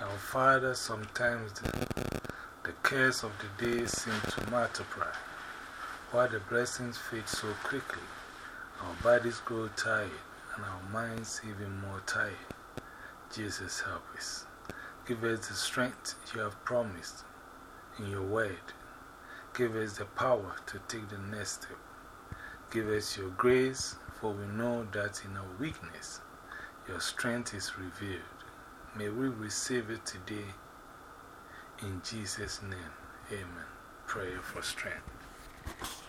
Our Father, sometimes the, the cares of the day seem to multiply, while the blessings fade so quickly. Our bodies grow tired, and our minds even more tired. Jesus, help us. Give us the strength you have promised in your word. Give us the power to take the next step. Give us your grace, for we know that in our weakness, your strength is revealed. May we receive it today. In Jesus' name, amen. Prayer for strength.